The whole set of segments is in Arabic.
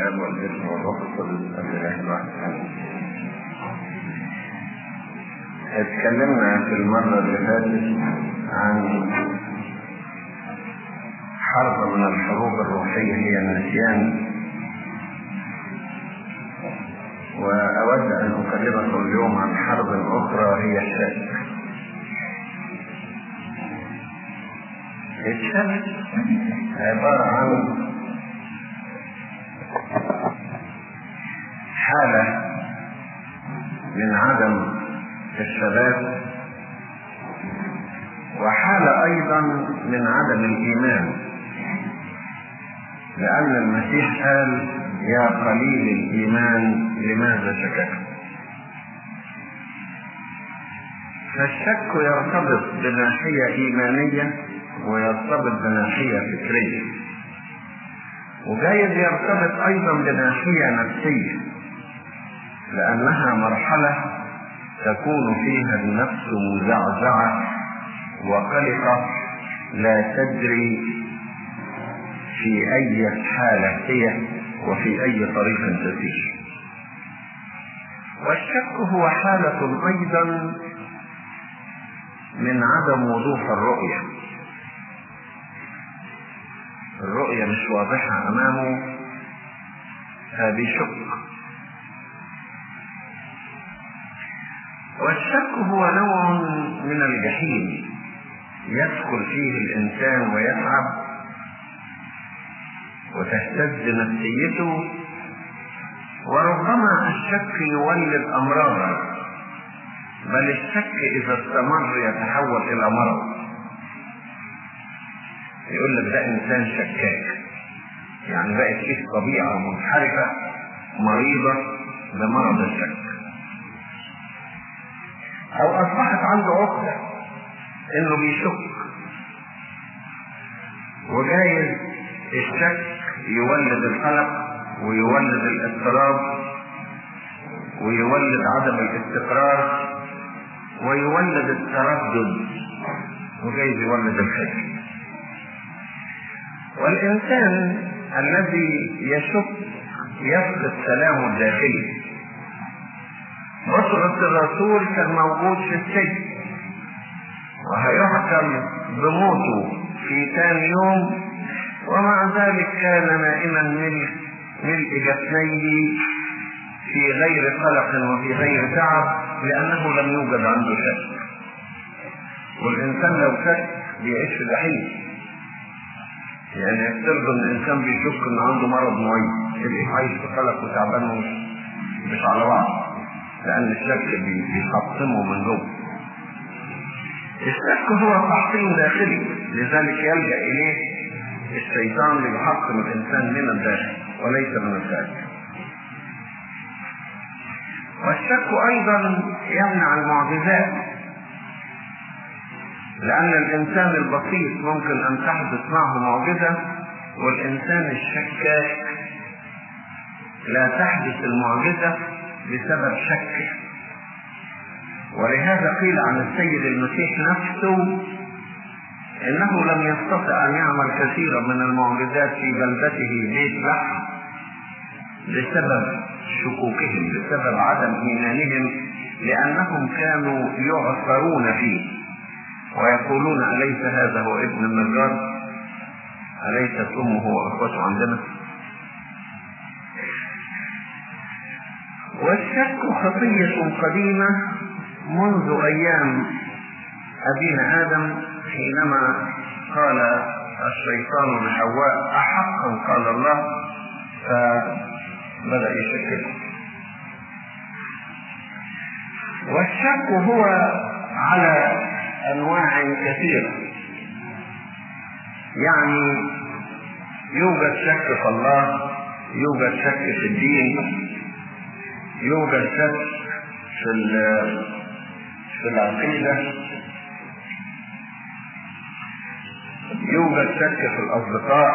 الاب والابن والروح القدس الاله الواحد اتكلمنا في المرة اللي فاتت عن حرب من الحروب الروحية هي النسيان. وأود أن أكلمكم اليوم عن حرب أخرى هي الشك الشك عبارة عن حالة من عدم الثبات وحالة أيضا من عدم الإيمان لأن المسيح قال يا قليل الإيمان لماذا شككت؟ فالشك يرتبط بناحية إيمانية ويرتبط بناحية فكرية وجايز يرتبط أيضا بناحية نفسية. لأنها مرحلة تكون فيها النفس مزعزعة وقلقة لا تدري في أي حالة هي وفي أي طريق تسير. والشك هو حالة أيضا من عدم وضوح الرؤية. الرؤية مش واضحة أمامه. فبيشك والشك هو نوع من الجحيم. يدخل فيه الإنسان ويتعب وتهتز نفسيته وربما الشك يولد أمراضا بل الشك إذا استمر يتحول إلى مرض. يقول لك ده إنسان شكاك. يعني بقت فيه طبيعة منحرفة مريضة بمرض الشك. أو أصبحت عنده عقدة إنه بيشك. وجايز الشك يولد القلق ويولد الاضطراب ويولد عدم الاستقرار ويولد التردد. وجايز يولد الخجل والإنسان الذي يشك يفقد سلامه الداخلي. بطرس الرسول كان موجود في السجن. وهيحكم بموته في ثاني يوم. ومع ذلك كان نائما ملء ملء جفنيه في غير قلق وفي غير تعب لأنه لم يوجد عنده شك. والإنسان لو شك بيعيش في جحيم. يعني يفترض إن الإنسان بيشك إن عنده مرض معين. يبقى عايش في قلق وتعبان ومش مش على بعض لأن الشك بيحطمه من جوه. الشك هو تحطيم داخلي. لذلك يلجأ إليه الشيطان ليحطم الإنسان من الداخل وليس من الخارج والشك أيضا يمنع المعجزات. لأن الإنسان البسيط ممكن أن تحدث معه معجزة والإنسان الشكاك لا تحدث المعجزة بسبب شكه ولهذا قيل عن السيد المسيح نفسه إنه لم يستطع أن يعمل كثيرا من المعجزات في بلدته بيت لحم بسبب شكوكهم بسبب عدم إيمانهم لأنهم كانوا يعثرون فيه ويقولون أليس هذا هو ابن النجار أليست أمه وأخوته عندنا والشك خطية قديمة منذ أيام أبينا آدم حينما قال الشيطان لحواء أحقا قال الله؟ فبدأ يشكك والشك هو على أنواع كثيرة. يعني يوجد شك في الله يوجد شك في الدين يوجد شك في في العقيدة. يوجد شك في الأصدقاء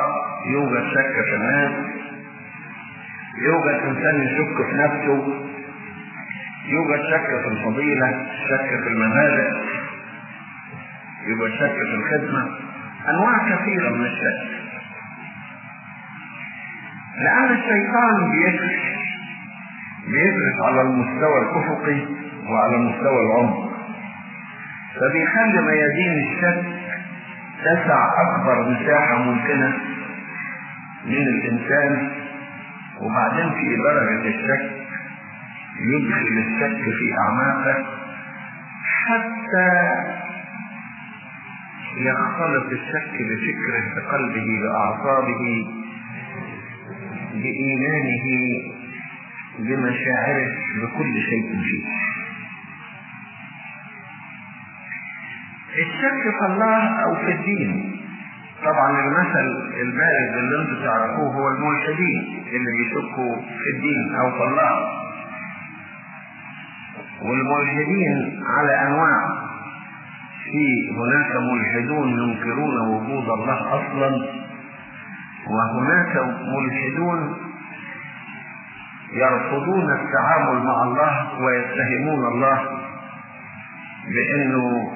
يوجد شك في الناس يوجد إنسان يشك في نفسه يوجد شك في الفضيلة شك في المبادئ يبقى شك في الخدمة. أنواع كثيرة من الشك. لأن الشيطان بيدرس على المستوى الأفقي وعلى مستوى العمق فبيخلي ميادين الشك تسع أكبر مساحة ممكنة من الإنسان وبعدين في درجة الشك يدخل الشك في أعماقه حتى يختلط الشك بفكره بقلبه بأعصابه بإيمانه بمشاعره بكل شيء فيه. الشك في الله أو في الدين. طبعا المثل البارز اللي أنتم تعرفوه هو الملحدين اللي بيشكوا في الدين أو في الله. والملحدين على أنواع. في هناك ملحدون ينكرون وجود الله أصلا وهناك ملحدون يرفضون التعامل مع الله ويتهمون الله بأنه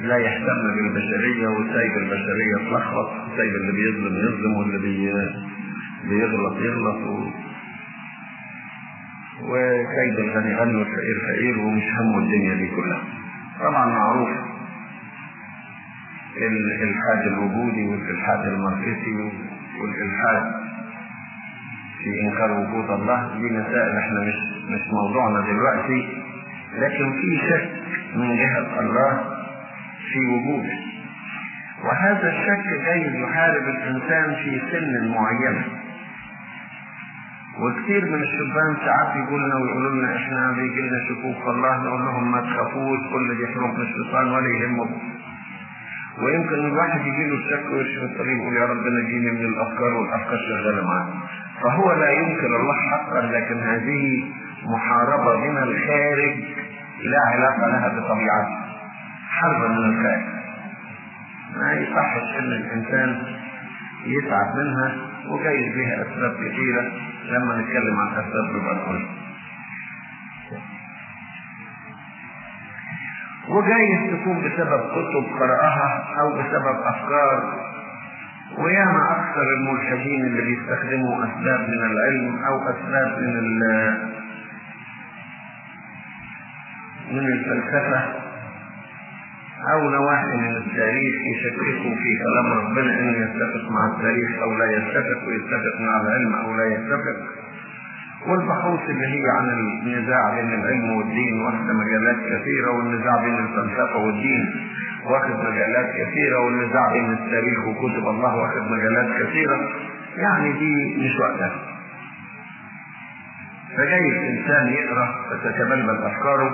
لا يهتم بالبشرية وسايب البشرية تلخبط سايب اللي بيظلم يظلم واللي بي... بيغلط يغلط و... وسايب الغني غني والفقير فقير ومش همه الدنيا دي كلها. طبعا معروف الإلحاد الوجودي والإلحاد الماركسي والإلحاد في إنكار وجود الله دي مسائل إحنا مش مش موضوعنا دلوقتي. لكن في شك من جهة الله في وجوده. وهذا الشك جاي يحارب الإنسان في سن معينة وكثير من الشبان ساعات يقول لنا ويقولوا لنا إحنا بيجي لنا شكوك الله نقول لهم ما تخافوش كل دي حروف من الشيطان ولا يهمكم ويمكن الواحد يجي له الشك ويمشي في الطريق يقول يا رب نجيني من الأفكار والأفكار شغالة معاه فهو لا ينكر الله حقا لكن هذه محاربة من الخارج لا علاقة لها بطبيعته حرب من الخارج. ما يصحش إن الإنسان يتعب منها وجايز بها أسباب كثيرة. لما نتكلم عن أسباب نقول وجايز تكون بسبب كتب قرأها أو بسبب أفكار وياما أكثر الملحدين اللي بيستخدموا أسباب من العلم أو أسباب من من الفلسفة أو نواحي من التاريخ يشككوا في كلام ربنا إنه يتفق مع التاريخ أو لا يتفق ويتفق مع العلم أو لا يتفق. والبحوث اللي هي عن النزاع بين العلم والدين واخد مجالات كثيرة والنزاع بين الفلسفة والدين. واخد مجالات كثيرة والنزاع بين التاريخ وكتب الله واخد مجالات كثيرة. يعني دي مش وقتها. فجاي الإنسان يقرأ فتتبلبل أفكاره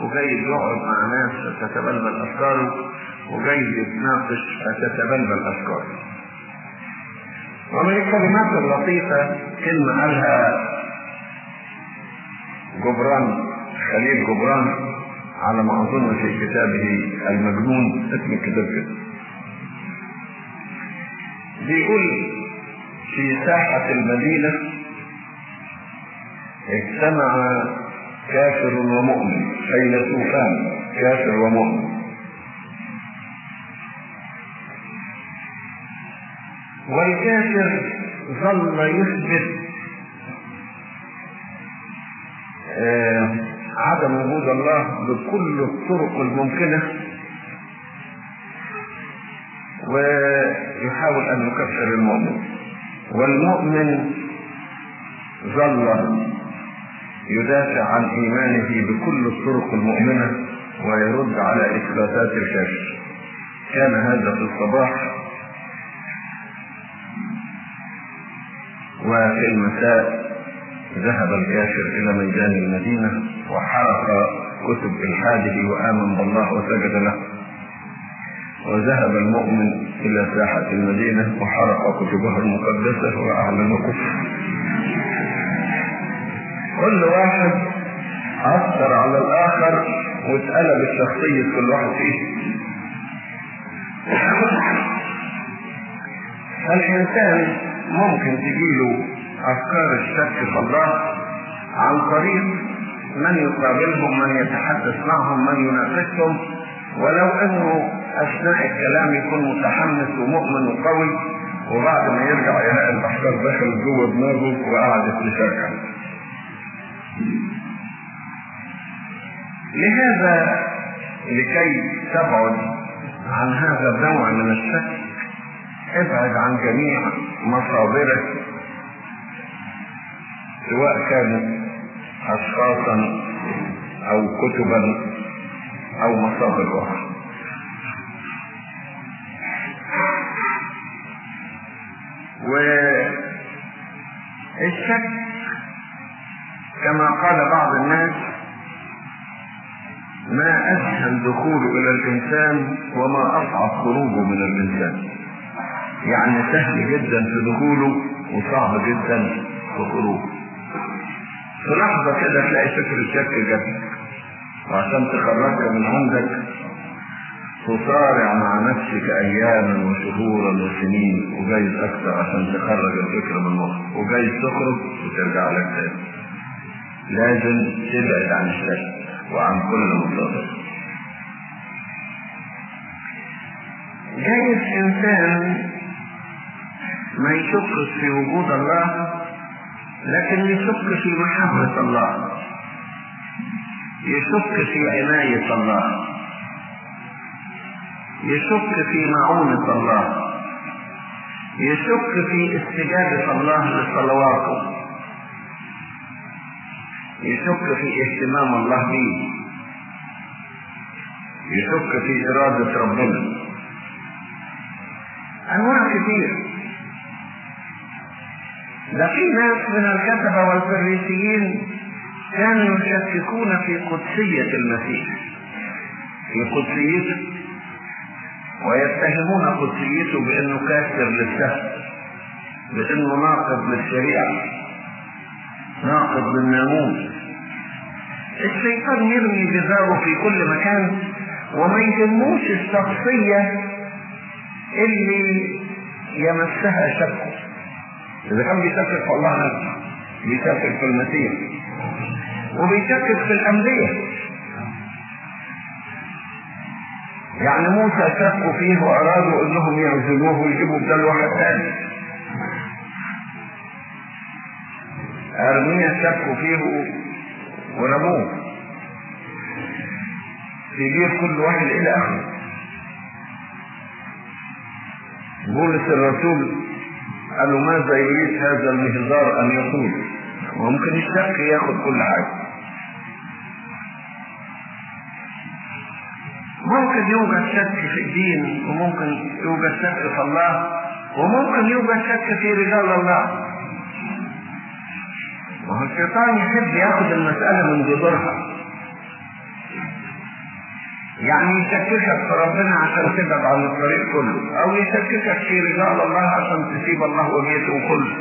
وجاي يقعد مع ناس فتتبلبل أفكاره وجاي يتناقش فتتبلبل أفكاره. ومن الكلمات اللطيفة كلمة قالها جبران خليل جبران على ما أظن في كتابه المجنون اسم الكتاب كده بيقول في ساحة المدينة اجتمع كافر ومؤمن فيلسوفان كافر ومؤمن. والكافر ظل يثبت آه عدم وجود الله بكل الطرق الممكنة ويحاول أن يكفر المؤمن. والمؤمن ظل يدافع عن إيمانه بكل الطرق المؤمنة ويرد على إثباتات الكافر كان هذا في الصباح وفي المساء ذهب الكافر إلى ميدان المدينة وحرق كتب إلحاده وآمن بالله وسجد له. وذهب المؤمن إلى ساحة المدينة وحرق كتبها المقدسة وأعلن كفر. كل واحد أثر على الآخر واتقلب الشخصية كل واحد فيه. الإنسان ممكن تجيله أفكار الشك في الله عن طريق من يقابلهم من يتحدث معهم من يناقشهم. ولو أنه أثناء الكلام يكون متحمس ومؤمن وقوي وبعد ما يرجع يلاقي الأفكار دخلت جوه دماغه وقعدت تشغل لهذا لكي تبعد عن هذا النوع من الشك ابعد عن جميع مصادره سواء كانت اشخاصا أو كتبا أو مصادر أخرى والشك كما قال بعض الناس ما أسهل دخوله إلى الإنسان وما اصعب خروجه من الإنسان. يعني سهل جدا في دخوله وصعب جدا في خروجه. في لحظة كده تلاقي فكر الشك جاتك وعشان تخرجك من عندك تصارع مع نفسك أياما وشهورا وسنين. وجايز أكثر عشان تخرج الفكر من مخك. وجايز تخرج وترجع لك تاني. لازم تبعد عن الشك وعن كل مصادر جايز إنسان ما يشك في وجود الله لكن يشك في محبة الله. يشك في عناية الله. يشك في معونة الله. يشك في استجابة الله لصلواته. يشك في اهتمام الله به. يشك في إرادة ربنا. أنواع كثيرة. ده في ناس من الكتبة والفريسيين كانوا يشككون في قدسية المسيح. في قدسيته ويتهمون قدسيته بأنه كافر للسهل بأنه ناقض للشريعة ناقض للناموس. الشيطان يرمي جزاؤه في كل مكان وما يهموش الشخصية اللي يمسها شكه إذا كان بيشكك في الله نفسه بيشكك في المسيح. وبيشكك في الأنبياء يعني موسى شكوا فيه وأرادوا أنهم يعزلوه ويجيبوا بدل واحد ثاني أرميا شكوا فيه ورموه. في بيت كل واحد إلى آخره بولس الرسول قالوا ماذا يريد هذا المهزار أن يقول؟ وممكن الشك ياخد كل حاجة ممكن يوجد شك في الدين وممكن يوجد شك في الله وممكن يوجد شك في رجال الله. وهو الشيطان يحب ياخد المسألة من جذورها. يعني يشككك في ربنا عشان تبعد عن الطريق كله. أو يشككك في رجال الله عشان تسيب الله وبيته كله.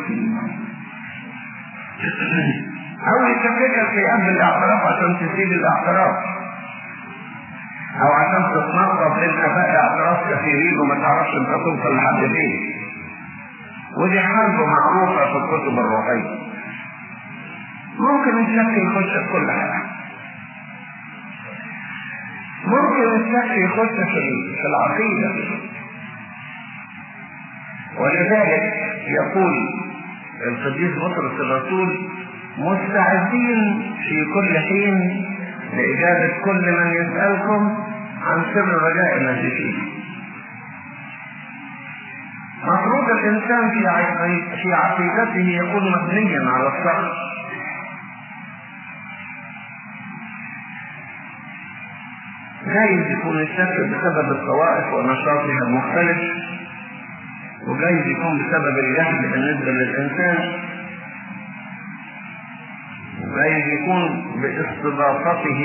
أو يشككك في قبل الاعتراف عشان تسيب الاعتراف أو عشان تتنقض بين اباء اعتراف كثيرين وما تعرفش انت توصل لحد فين ودي حرب معروفة في الكتب الروحية ممكن الشك يخش في كل حاجة. ممكن الشك يخش في في العقيدة. ولذلك يقول القديس بطرس الرسول مستعدين في كل حين لإجابة كل من يسألكم عن سر رجاء المسيحيين. مفروض الإنسان في عقيدته يكون مبنيا على الصبر. جايز يكون الشك بسبب الطوائف ونشاطها المختلف وجايز يكون بسبب الجهل بالنسبة للإنسان وجايز يكون باستضافته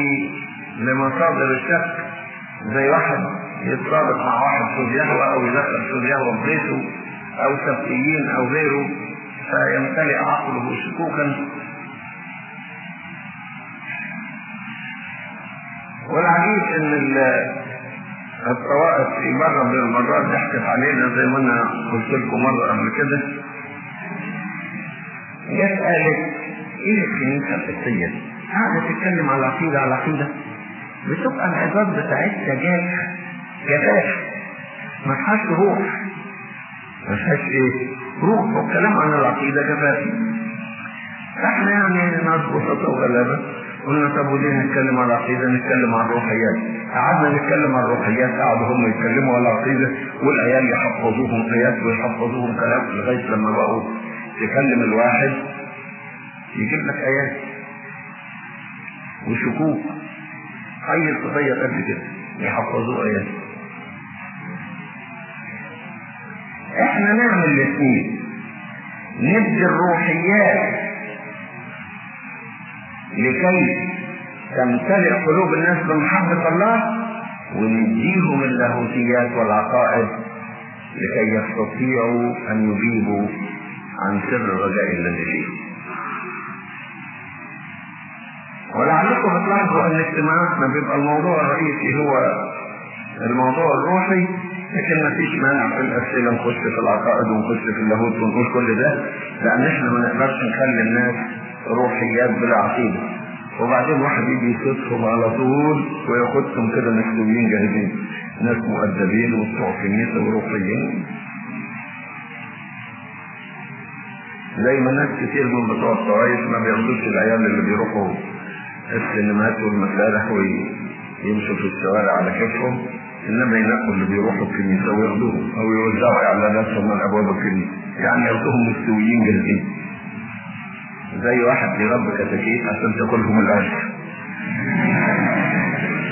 لمصادر الشك زي واحد يتصادق مع واحد سود يهوى أو يدخل سود يهوى في بيته أو سبتيين أو غيره فيمتلئ عقله شكوكا والعجيب إن الطوائف في مرة من المرات ضحكت علينا زي ما أنا قلت لكم مرة قبل كده. جت قالت إيه الكنيسة القبطية دي؟ قاعدة تتكلم على العقيدة على العقيدة بتبقى العظات بتاعتها جاف جفاف. ما فيهاش روح. ما فيهاش إيه؟ روح والكلام عن العقيدة كفاية إحنا يعني ناس بسطة وغلابة. قلنا طب وليه نتكلم عن العقيدة؟ نتكلم عن الروحيات. قعدنا نتكلم عن الروحيات قعدوا هم يتكلموا عن العقيدة والعيال يحفظوهم آيات ويحفظوهم كلام لغاية لما بقوا تكلم الواحد يجيب لك آيات وشكوك. أي قضية قد كده يحفظوه آيات. إحنا نعمل الاثنين ندي الروحيات لكي تمتلئ قلوب الناس بمحبة الله ونديهم اللاهوتيات والعقائد لكي يستطيعوا أن يجيبوا عن سر الرجاء الذي فيهم ولعلكم تلاحظوا أن اجتماعاتنا بيبقى الموضوع الرئيسي هو الموضوع الروحي لكن ما فيش مانع في الأسئلة نخش في العقائد ونخش في اللاهوت ونقول كل ده لأن إحنا ما نقدرش نخلي الناس روحيات بلا عقيده وبعدين واحد يجي يصدهم على طول وياخدهم كده مكتوبين جاهزين. ناس مؤدبين وبتوع كنيسه وروحيين. زي ما ناس كتير من بتوع الطوائف ما بياخدوش العيال اللي بيروحوا السينمات والمسارح ويمشوا في الشوارع على كيفهم إنما ينقوا اللي بيروحوا الكنيسة وياخدوهم أو يوزعوا إعلاناتهم من أبواب الكنيسة. يعني ياخدوهم مستويين جاهزين. زي واحد بيربي كتاكيت عشان تاكلهم الاكل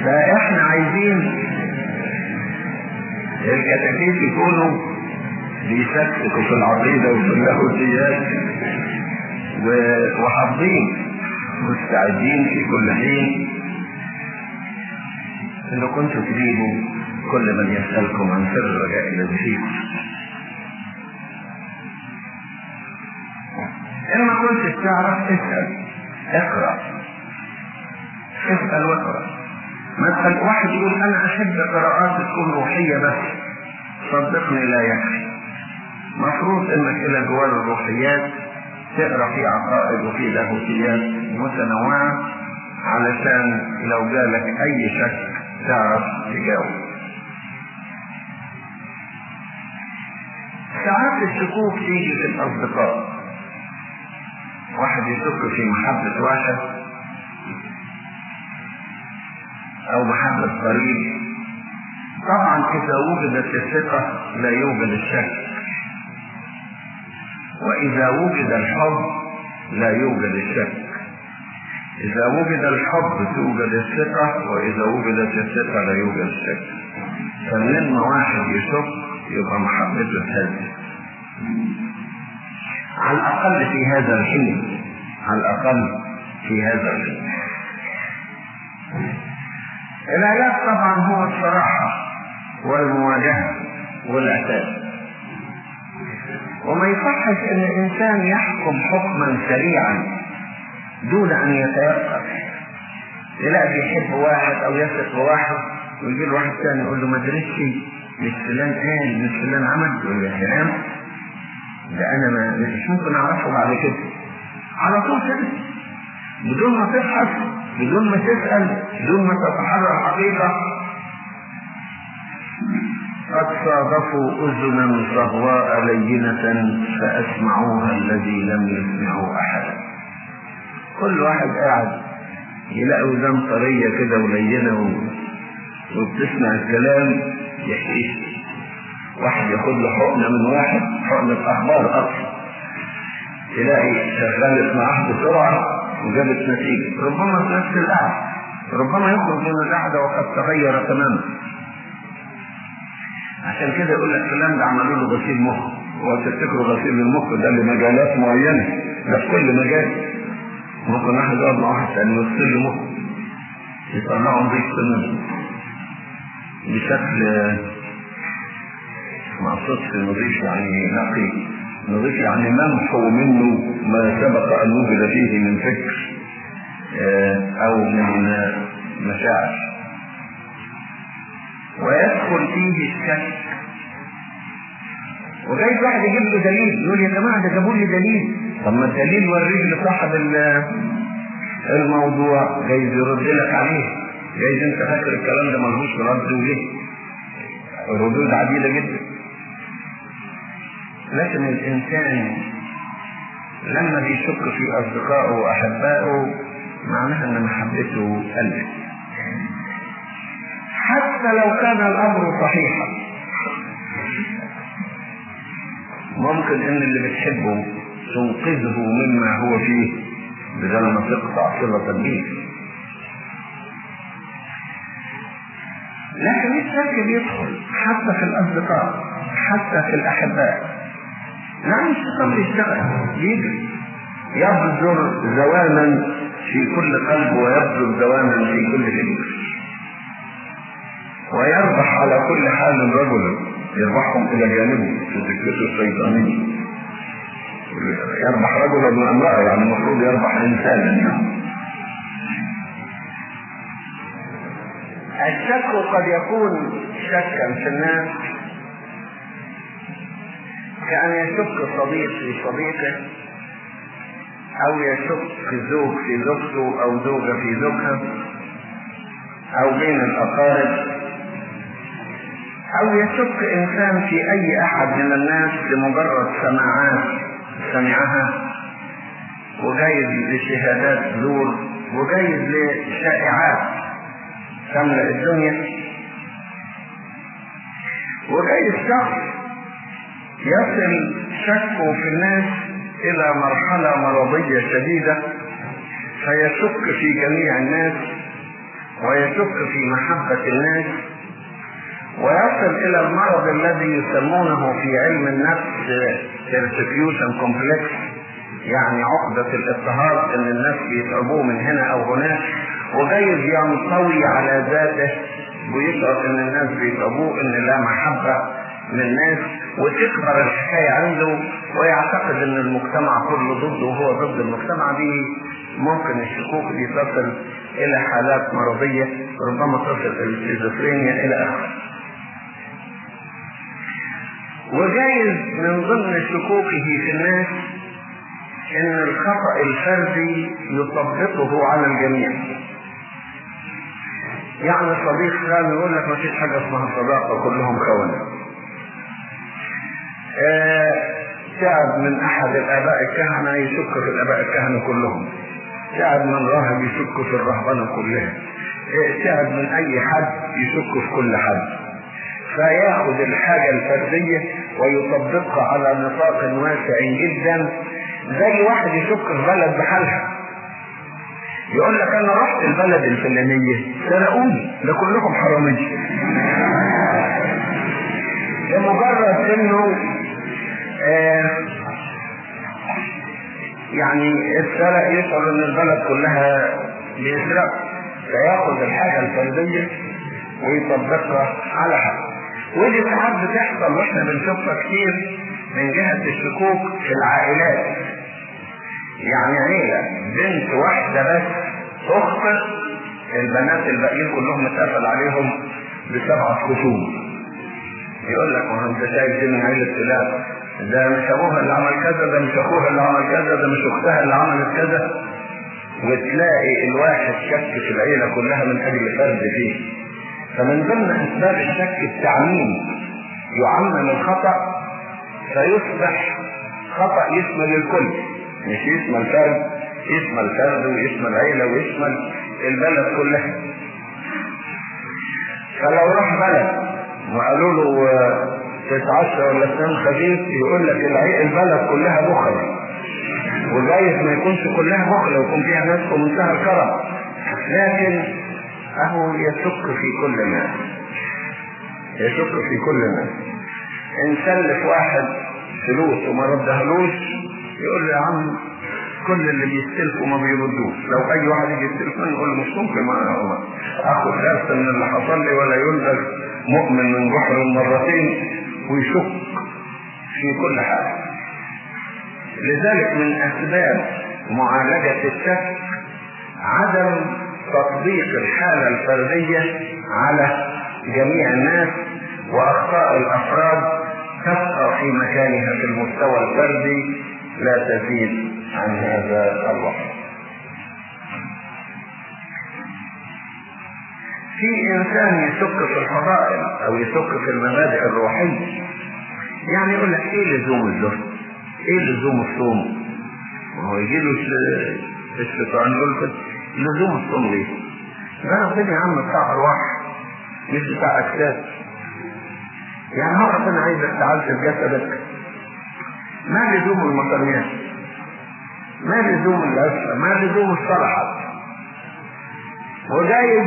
فاحنا عايزين الكتاكيت يكونوا بيشككوا في العقيدة وفي اللاهوتيات وحافظين مستعدين في كل حين. إن كنتم تجيبوا كل من يسألكم عن سر الرجاء الذي فيكم. ما كنتش تعرف اسأل. اقرأ. اسأل واقرأ. مثلا واحد يقول أنا أحب قراءات تكون روحية بس. صدقني لا يكفي. مفروض إنك إلى جوار الروحيات تقرأ في عقائد وفي لاهوتيات متنوعة علشان لو جالك أي شك تعرف تجاوب. ساعات الشكوك تيجي في الأصدقاء. واحد يشك في محبة واحد أو محبة قريب. طبعا إذا وجدت الثقة لا يوجد الشك. وإذا وجد الحب لا يوجد الشك. إذا وجد الحب توجد الثقة وإذا وجدت الثقة لا يوجد الشك. فلما واحد يشك يبقى محبته تهدد على الأقل في هذا الحين. على الأقل في هذا الحين. العلاج طبعا هو الصراحة والمواجهة والعتاب. وما يصحش إن الإنسان يحكم حكما سريعا دون أن يتيقظ. تلاقي بيحب واحد أو يثق بواحد ويجي له واحد ثاني يقول له ما درسش مش فلان قال مش فلان عمل يقول له ده أنا ما مش ممكن أعرفه بعد كده. على طول كده. بدون ما تبحث بدون ما تسأل بدون ما تتحرى الحقيقة. قد صادفوا أذنا صهواء لينة فأسمعوها الذي لم يسمعه أحدا. كل واحد قاعد يلاقي ودان طرية كده ولينة و... وبتسمع الكلام يحكيش واحد ياخد له حقنة من واحد حقنة أخبار أصلا تلاقي شغالت معاه بسرعة وجابت نتيجة. ربما في نفس القعدة ربما يخرج من القعدة وقد تغير تماما. عشان كده يقول لك فلان ده عملوا له غسيل مخ. هو تفتكروا غسيل المخ ده لمجالات معينة؟ ده في كل مجال. ممكن واحد يقعد مع واحد ثاني يغسل له مخ. يطلعه نظيف تماما بشكل ما اقصدش نظيف يعني نقي نضيف يعني ممحو منه ما سبق أن وجد فيه من فكر أو من مشاعر. ويدخل فيه الشك. وجاي واحد يجيب له دليل يقول يا جماعة ده جابوا لي دليل. طب ما الدليل وريه لصاحب الموضوع جايز يرد لك عليه. جايز انت فاكر الكلام ده ملهوش رد وليه؟ ردود عديدة جدا. لكن الإنسان لما بيشك في أصدقائه وأحبائه معناها أن محبته قلت. حتى لو كان الأمر صحيحا. ممكن أن اللي بتحبه تنقذه مما هو فيه بدل ما تقطع صلة به لكن الشك بيدخل حتى في الأصدقاء حتى في الأحباء. نعم الشيطان بيشتغل يجري يبذر زواما في كل قلب ويبذر زواما في كل فكر ويربح على كل حال رجلا يربحهم إلى جانبه في سكته الشيطانيه يربح رجلا من امراه يعني المفروض يربح انسانا يعني الشك قد يكون شكا في الناس كأن يشك صديق في صديقه أو يشك زوج في زوجته أو زوجة في زوجها أو بين الأقارب. أو يشك إنسان في أي أحد من الناس لمجرد سماعات سمعها وجايز لشهادات زور وجايز لشائعات تملأ الدنيا. وجايز شخص يصل شكه في الناس إلى مرحلة مرضية شديدة فيشك في جميع الناس ويشك في محبة الناس ويصل إلى المرض الذي يسمونه في علم النفس persecution complex يعني عقدة الاضطهاد إن الناس بيتعبوه من هنا أو هناك وجايز ينطوي على ذاته ويشعر إن الناس بيتعبوه إن لا محبة من الناس وتكبر الحكاية عنده ويعتقد إن المجتمع كله ضده وهو ضد المجتمع. دي ممكن الشكوك دي تصل إلى حالات مرضية ربما تصل إلى الشيزوفرينيا إلى آخره. وجايز من ضمن شكوكه في الناس إن الخطأ الفردي يطبقه على الجميع. يعني صديق كان يقول لك ما فيش حاجة اسمها صداقة كلهم خونة. تعب من أحد الآباء الكهنة يشك في الآباء الكهنة كلهم. تعب من راهب يشك في الرهبنة كلها تعب من أي حد يشك في كل حد. فيأخذ الحاجة الفردية ويطبقها على نطاق واسع جدا. زي واحد يشك في بلد بحالها. يقول لك أنا رحت البلد الفلانية سرقوني. ده كلهم حرامية. لمجرد إنه يعني السرق يشعر إن البلد كلها بيسرق فيأخذ الحاجة الفردية ويطبقها على حد. ودي ساعات بتحصل وإحنا بنشوفها كتير من جهة الشكوك في العائلات. يعني عيلة بنت واحدة بس تخطئ البنات الباقيين كلهم اتقفل عليهم بسبعة خصوم. يقول لك ما أنت شايف دي من عيلة فلان ده مش ابوها اللي عمل كذا ده مش اخوها اللي عمل كذا ده مش اختها اللي عملت كذا وتلاقي الواحد شك في العيلة كلها من أجل فرد فيه. فمن ضمن أسباب الشك التعميم يعمم الخطأ فيصبح خطأ يشمل الكل مش يشمل فرد يشمل فرد ويشمل عيلة ويشمل البلد كلها. فلو راح بلد وقالوا له تتعشى ولا تنام خفيف يقول لك البلد كلها بخل. وجايز ما يكونش كلها بخل ويكون فيها ناس في منتهى الكرم. لكن أهو يشك في كل الناس. يشك في كل الناس. إن سلف واحد فلوس وما ردهلوش يقول له يا عم كل اللي بيستلفوا ما بيردوش. لو أي واحد يجي يستلف يقول له مش ممكن ما اخد درس من اللي حصل لي ولا يلدغ مؤمن من بحر مرتين ويشك في كل حاجة. لذلك من أسباب معالجة الشك عدم تطبيق الحالة الفردية على جميع الناس وأخطاء الأفراد تبقى في مكانها في المستوى الفردي لا تزيد عن هذا الوقت. في إنسان يشك في الفضائل أو يشك في المبادئ الروحية. يعني يقول لك إيه لزوم الزهد؟ إيه لزوم الصوم؟ ما هو يجي له الشيطان يقول لك لزوم الصوم ليه؟ ده ربنا يا عم بتاع ارواح مش بتاع اجساد يعني هو ربنا عايزك تعالج جسدك. ما لزوم المطريات ما لزوم العشرة ما لزوم الصلحة وجايز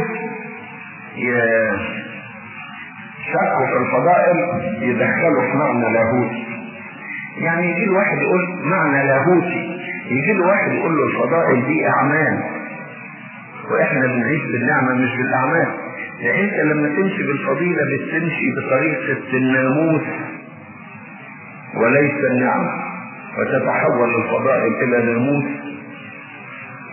شكوا في الفضائل يدخلوا في معنى لاهوتي. يعني يجي له واحد يقول معنى لاهوتي يجي له واحد يقول له الفضائل دي أعمال. وإحنا بنعيش بالنعمة مش بالأعمال. لأن أنت لما تمشي بالفضيلة بتمشي بطريقة الناموس وليس النعمة. وتتحول الفضائل إلى ناموس.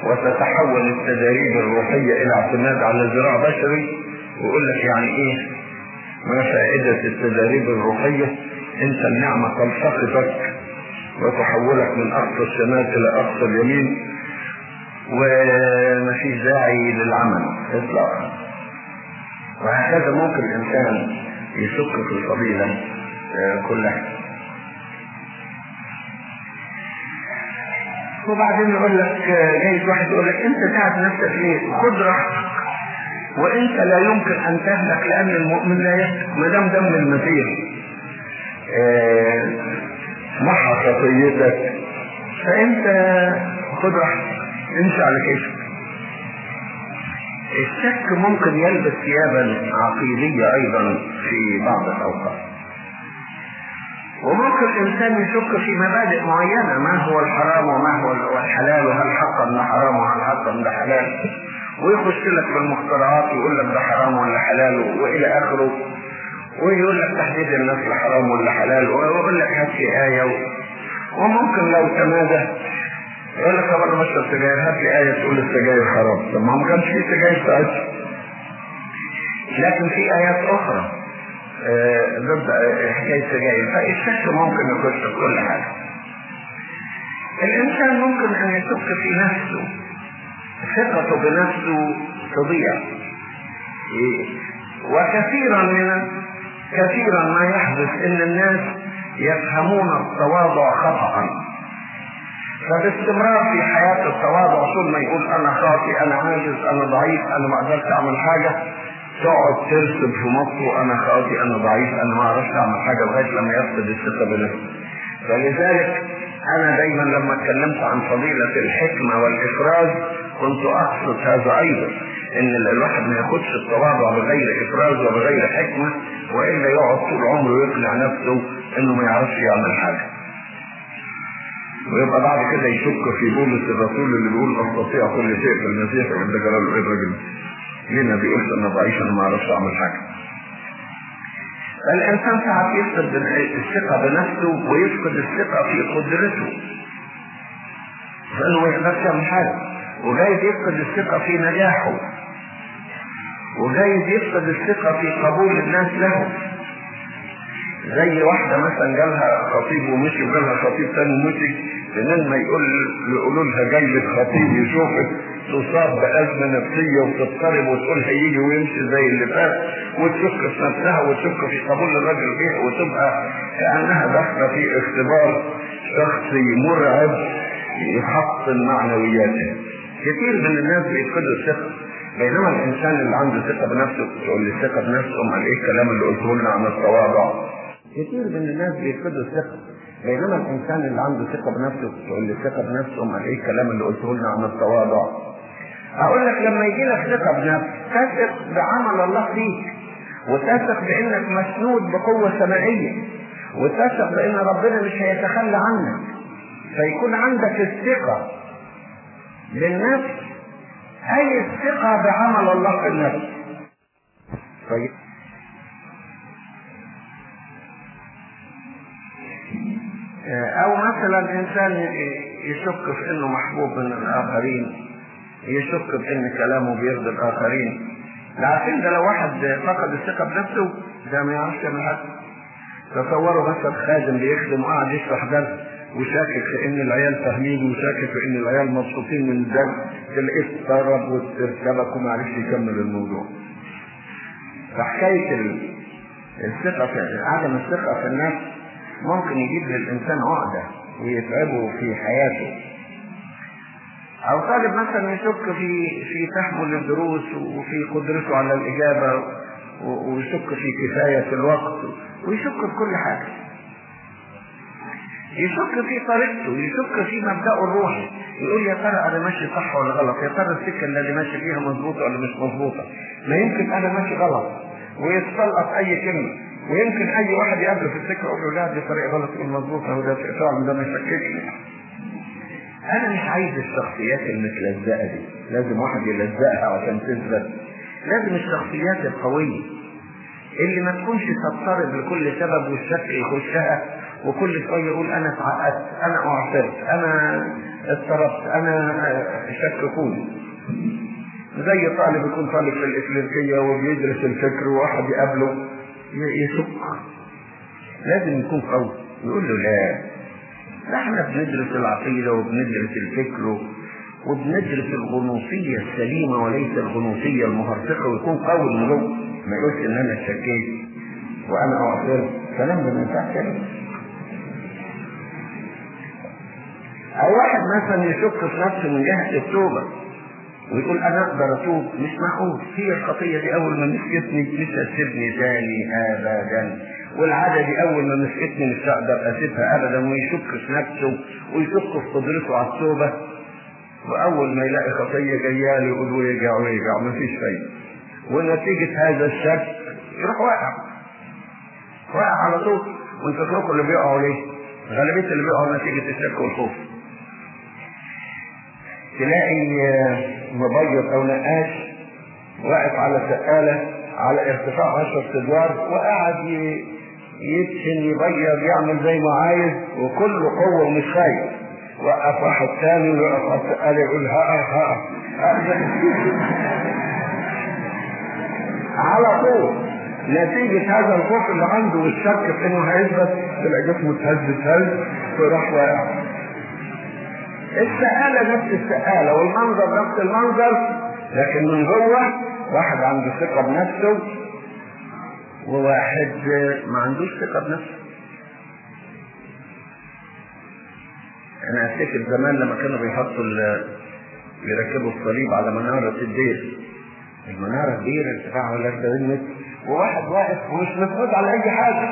وتتحول التداريب الروحية إلى اعتماد على ذراع بشري. ويقول لك يعني إيه؟ ما فائدة التداريب الروحية؟ انت النعمه تلتقطك وتحولك من أقصى الشمال إلى أقصى اليمين ومفيش داعي للعمل. اطلاقا وهكذا ممكن الإنسان يشك في الفضيلة كلها. وبعدين يقول لك جايز واحد يقول لك إنت تعب نفسك ليه؟ خد راحتك. وانت لا يمكن أن تهلك لأن المؤمن لا يهلك ما دام دم المسيح. محى خطيتك فأنت خد راحتك امشي على كيفك. الشك ممكن يلبس ثيابا عقيدية أيضا في بعض الأوقات. وممكن الإنسان يشك في مبادئ معينة ما هو الحرام وما هو الحلال وهل حقا ده حرام وهل حقا ده حلال. ويخش لك في المخترعات ويقول لك ده حرام ولا حلال وإلى آخره. ويقول لك تحديد النسل حرام ولا حلال. ويقول لك هات لي آية وممكن لو تمادى. يقول لك طب أنا بشرب سجاير. هات لي آية تقول السجاير حرام. طب ما ما كانش في سجاير ساعتها. لكن في آيات أخرى. آه ضد حكاية السجاير. فالشك ممكن يخش في كل حاجة. الإنسان ممكن أن يشك في نفسه. ثقته بنفسه تضيع وكثيرا من كثيرا ما يحدث إن الناس يفهمون التواضع خطأ. فباستمرار في حياة التواضع طول ما يقول أنا خاطئ أنا عاجز أنا ضعيف أنا ما أقدرش أعمل حاجة. تقعد ترسب في مخه أنا خاطئ أنا ضعيف أنا ما أعرفش أعمل حاجة لغاية لما يفقد الثقة بنفسه. فلذلك أنا دايما لما اتكلمت عن فضيلة الحكمة والإفراز كنت اقصد هذا أيضا إن الواحد ما ياخدش التواضع بغير إفراز وبغير حكمة وإلا يقعد طول عمره يقنع نفسه إنه ما يعرفش يعمل حاجة. ويبقى بعد كده يشك في بولس الرسول اللي بيقول استطيع كل شيء في المسيح وعند جلال الرجل ليه ما بيقولش أنا ضعيف أنا ما أعرفش أعمل حاجة؟ الإنسان ساعات يفقد الثقة بنفسه ويفقد الثقة في قدرته. فإنه ما يقدرش يعمل حاجة. وجايز يفقد الثقة في نجاحه. وجايز يفقد الثقة في قبول الناس له. زي واحدة مثلا جالها خطيب ومشي وجالها خطيب تاني ومشي لأن ما يقول يقولوا لها جاي خطيب يشوفك تصاب بأزمة نفسية وتضطرب وتقول هيجي ويمشي زي اللي فات وتشك في نفسها وتشك في قبول الراجل فيها وتبقى كأنها داخلة في اختبار شخصي مرعب يحطم معنوياتها كثير من الناس بيفقدوا الثقة. بينما الإنسان اللي عنده ثقة بنفسه تقول لي الثقة بنفسه أمال إيه الكلام اللي قلته لنا عن التواضع؟ كثير من الناس بيفقدوا الثقة. بينما الإنسان اللي عنده ثقة بنفسه تقول لي الثقة بنفسه أمال إيه الكلام اللي قلته لنا عن التواضع؟ أقول لك لما يجي لك ثقة بنفسك تثق بعمل الله فيك وتثق بإنك مسنود بقوة سمائية وتثق بإن ربنا مش هيتخلى عنك. فيكون عندك الثقة بالنفس أي الثقة بعمل الله في النفس. طيب. أو مثلا إنسان يشك في إنه محبوب من الآخرين يشك بان كلامه بيرضي الآخرين. عارفين ده لو واحد فقد الثقة بنفسه ده ما يعرفش يعمل حاجة. تصوروا مثلا خادم بيخدم وقاعد يشرح درس. وشاكك في إن العيال فاهمين وشاكك في إن العيال مبسوطين من الدرس تلاقيه وارتبك وما عرفش يكمل الموضوع. فحكاية الثقة في عدم الثقة في النفس ممكن يجيب للإنسان عقدة ويتعبه في حياته. أو طالب مثلا يشك في في تحمل الدروس وفي قدرته على الإجابة ويشك في كفاية الوقت ويشك في كل حاجة. يشك في طريقته يشك في مبدأه الروحي. يقول يا ترى أنا ماشي صح ولا غلط؟ يا ترى السكة اللي أنا ماشي فيها مظبوطة ولا مش مظبوطة؟ ما يمكن أنا ماشي غلط. ويتسلط أي كلمة. ويمكن أي واحد يقابله في السكة يقول له لا دي طريقة غلط يقول مظبوطة وده فعلا ده ما يشككني أنا مش عايز الشخصيات المتلزقة دي. لازم واحد يلزقها عشان تثبت. لازم الشخصيات القوية اللي ما تكونش تضطرب لكل سبب والشك يخشها. وكل شوية يقول أنا اتعقدت أنا اعترت أنا اضطربت أنا شككوني. زي طالب يكون طالب في الافريقيه وبيدرس الفكر وواحد يقابله يشك. لازم يكون قوي يقول له لا. إحنا بندرس العقيدة وبندرس الفكر وبندرس الغنوصية السليمة وليس الغنوصية المهرطقة ويكون قوي من جوه. ما يقولش إن أنا شكيت وأنا اعترف كلام ما ينفعش أو واحد مثلا يشك في نفسه من جهة التوبة ويقول أنا أقدر أتوب مش معقول. هي الخطية دي أول ما مسكتني مش هتسيبني تاني ابدا. والعادة دي أول ما مسكتني مش هقدر أسيبها ابدا. ويشك في نفسه ويشك في قدرته على التوبة. وأول ما يلاقي خطية جاية له يقول ويرجع ويرجع مفيش فايده ونتيجة هذا الشك يروح واقع. واقع على طول. فاكركم اللي بيقعوا ليه؟ غالبية اللي بيقعوا نتيجة الشك والخوف. تلاقي مبيض أو نقاش واقف على سقالة على ارتفاع عشر أدوار وقاعد يدهن يبيض يعمل زي ما عايز وكل قوة ومش خايف. وقف واحد ثاني ويقف على السقالة يقول ها ها على طول. نتيجة هذا الخوف اللي عنده والشك في إنه هيثبت تلاقي جسمه اتهز تهز وراح واقع. السآلة نفس السآلة والمنظر نفس المنظر لكن من جوه واحد عنده ثقة بنفسه وواحد ما عندوش ثقة بنفسه. أنا أفتكر زمان لما كانوا بيحطوا يركبوا الصليب على منارة الدير. المنارة كبيرة ارتفاعها ولا 40 متر وواحد واقف ومش مسؤول على أي حاجة.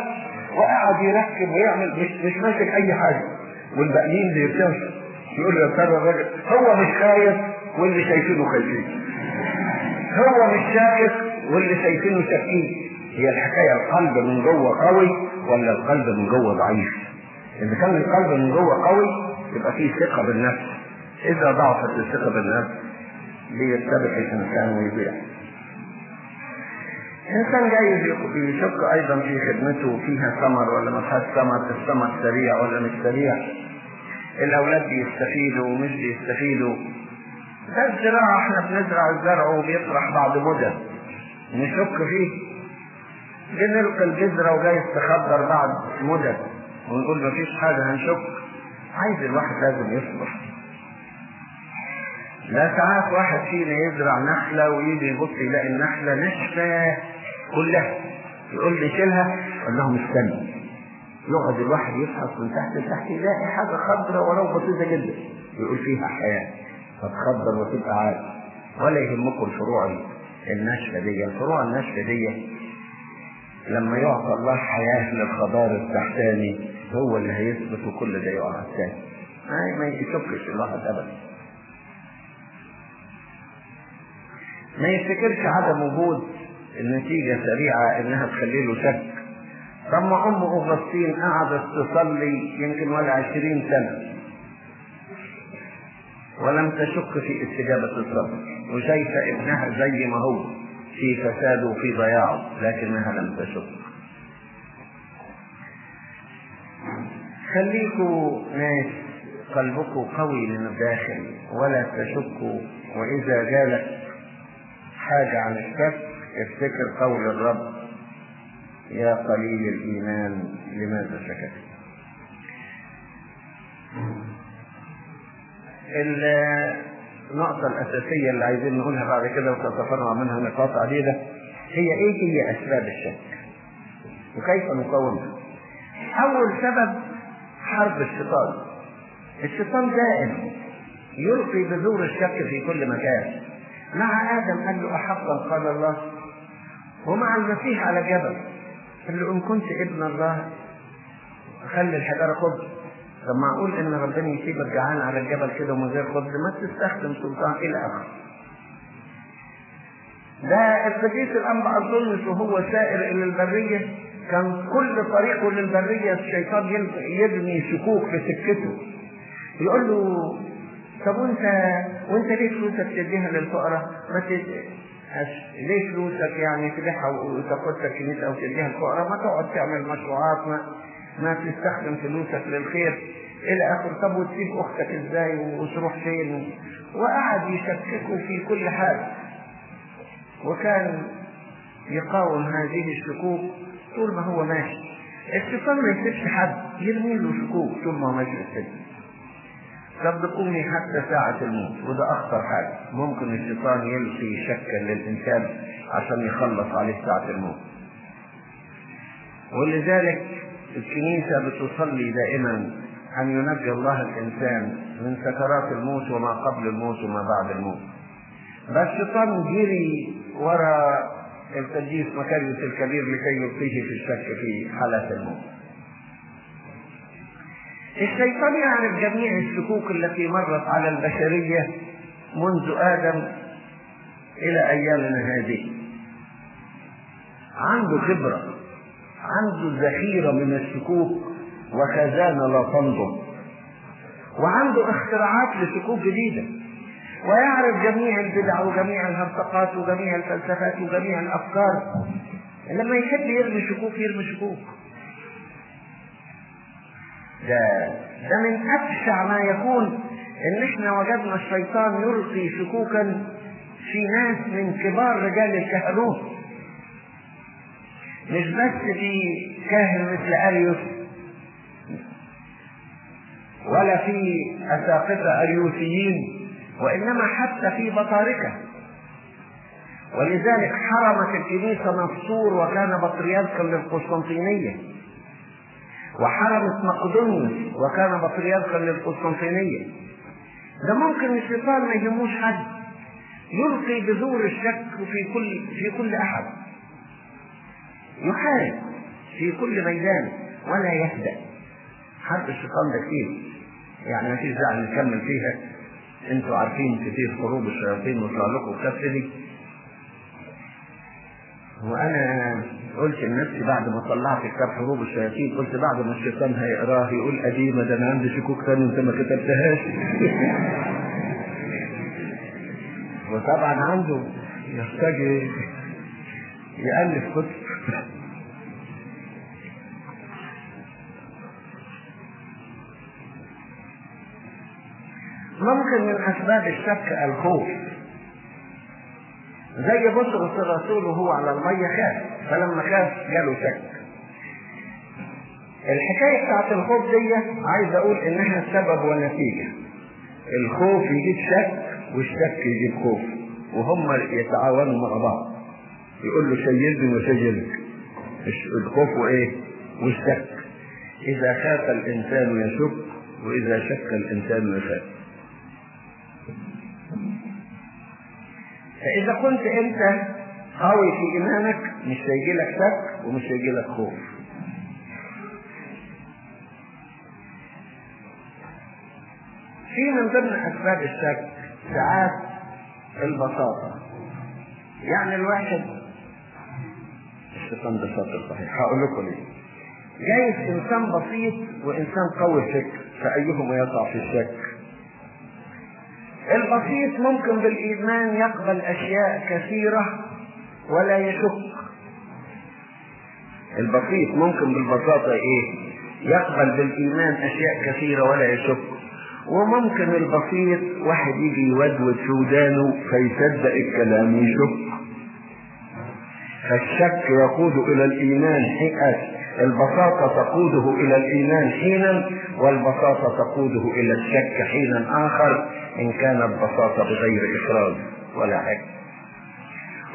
وقعد يركب ويعمل مش مش ماسك أي حاجة. والباقيين بيرتاحوا يقول له ترى الراجل هو مش خايف واللي شايفينه خايفين. هو مش شاكك واللي شايفينه شاكين هي الحكاية القلب من جوه قوي ولا القلب من جوه ضعيف؟ إذا كان القلب من جوه قوي يبقى فيه ثقة بالنفس. إذا ضعفت الثقة بالنفس بيتبع الإنسان ويضيع إنسان جاي يشك أيضا في خدمته فيها ثمر ولا ما فيهاش ثمر الثمر سريع ولا مش سريع. الأولاد بيستفيدوا ومش بيستفيدوا ده الزراعة إحنا بنزرع الزرع وبيطرح بعد مدة نشك فيه. بنلقي الجذرة وجاي تخضر بعد مدة ونقول مفيش حاجة هنشك. عايز الواحد لازم يصبر. لا ساعات واحد فينا يزرع نخلة ويجي يبص يلاقي النخلة ناشفة كلها. يقول لي شيلها أقول لهم استنى. يقعد الواحد يفحص من تحت لتحت يلاقي حاجة خضراء ولو بسيطة جدا. يقول فيها حياة فتخضر وتبقى عادي ولا يهمكم الفروع الناشفة دي. الفروع الناشفة دي لما يعطى الله حياة للخضار التحتاني هو اللي هيثبت وكل ده يقع الثاني ما يشكش الواحد ابدا. ما يفتكرش عدم وجود النتيجة سريعة إنها تخلي له شك. طب ما أم أغسطين قعدت تصلي يمكن ولا عشرين سنة. ولم تشك في استجابة الصبر. وشايفة ابنها زي ما هو في فساده وفي ضياعه لكنها لم تشك. خليكوا ناس قلبكم قوي من الداخل ولا تشكوا. وإذا جالك حاجة عن الشك افتكر قول الرب. يا قليل الإيمان لماذا شككت؟ النقطة الأساسية اللي عايزين نقولها بعد كده وتتفرع منها نقاط عديدة هي إيه هي أسباب الشك؟ وكيف نقاومها؟ أول سبب حرب الشيطان. الشيطان دائم يلقي بذور الشك في كل مكان. مع آدم قال له أحقا؟ قال الله. ومع المسيح على جبل. قال له إن كنت ابن الله خلي الحجارة خبز طب معقول إن ربنا يسيبك جعان على الجبل كده ومن غير خبز ما تستخدم سلطان إلى آخره ده القديس الأنبا أظنس وهو سائر إلى البرية كان كل طريقه للبرية الشيطان يبني شكوك في سكته يقول له طب وانت وأنت ليه فلوسك تديها للفقراء؟ ما. ليه فلوسك يعني تبيعها وتاخدها الكنيسه أو تديها للفقراء؟ ما تقعد تعمل مشروعات ما ما تستخدم فلوسك للخير إلى اخره طب وتسيب أختك إزاي وتروح فين؟ وقعد يشككه في كل حاجة وكان يقاوم هذه الشكوك طول ما هو ماشي الشيطان ما يسيبش حد يرمي له شكوك طول ما هو ماشي السجن صدقوني حتى ساعة الموت وده أخطر حاجة ممكن الشيطان يلقي شكا للإنسان عشان يخلص عليه ساعة الموت. ولذلك الكنيسة بتصلي دائما أن ينجي الله الإنسان من سكرات الموت وما قبل الموت وما بعد الموت. بس الشيطان جري ورا القديس مكاريوس الكبير لكي يلقيه في الشك في حالات الموت. الشيطان يعرف جميع الشكوك التي مرت على البشرية منذ آدم إلى أيامنا هذه. عنده خبرة عنده ذخيرة من الشكوك وخزانة لا تنضب وعنده اختراعات لشكوك جديدة. ويعرف جميع البدع وجميع الهرطقات وجميع الفلسفات وجميع الأفكار. لما يحب يرمي شكوك يرمي شكوك. ده. ده من أبشع ما يكون إن إحنا وجدنا الشيطان يلقي شكوكا في ناس من كبار رجال الكهنوت. مش بس في كاهن مثل أريوس ولا في أساقفة أريوسيين وإنما حتى في بطاركة. ولذلك حرمت الكنيسة نصور وكان بطريركا للقسطنطينية وحرمت مقدونيوس وكان بطريركا للقسطنطينية. ده ممكن الشيطان ما يهموش حد. يلقي بذور الشك في كل في كل أحد. يحارب في كل ميدان ولا يهدأ. حرب الشيطان ده كتير. يعني ما فيش داعي نكمل فيها. أنتوا عارفين كتير حروب الشياطين وطلع لكم دي وأنا قلت لنفسي بعد ما طلعت كتاب حروب الشياطين قلت بعد ما الشيطان هيقراه يقول قديمه ده أنا عندي شكوك تاني انت ما كتبتهاش. وطبعا عنده يحتاج يألف كتب. ممكن من أسباب الشك الخوف. زي بطرس الرسول وهو على المية خاف فلما خاف جاله شك. الحكاية بتاعت الخوف دي عايز أقول إنها سبب ونتيجة. الخوف يجيب شك والشك يجيب خوف وهم يتعاونوا مع بعض. يقول له شيلني وشيلك الخوف وايه والشك. إذا خاف الإنسان يشك وإذا شك الإنسان يخاف فاذا كنت أنت قوي في إيمانك مش هيجي لك شك ومش هيجي لك خوف. في من ضمن أسباب الشك ساعات البساطة. يعني الواحد الشيطان شاطر صحيح هقول لكم ليه. جايز إنسان بسيط وإنسان قوي الفكر فأيهما يقع في الشك؟ البسيط ممكن بالإيمان يقبل أشياء كثيرة ولا يشك. البسيط ممكن بالبساطة إيه؟ يقبل بالإيمان أشياء كثيرة ولا يشك. وممكن البسيط واحد يجي يودود في ودانه فيصدق الكلام ويشك فالشك يقود إلى الإيمان حقا البساطة تقوده إلى الإيمان حينا والبساطة تقوده إلى الشك حينا آخر إن كانت بساطة بغير إفراد ولا حاجة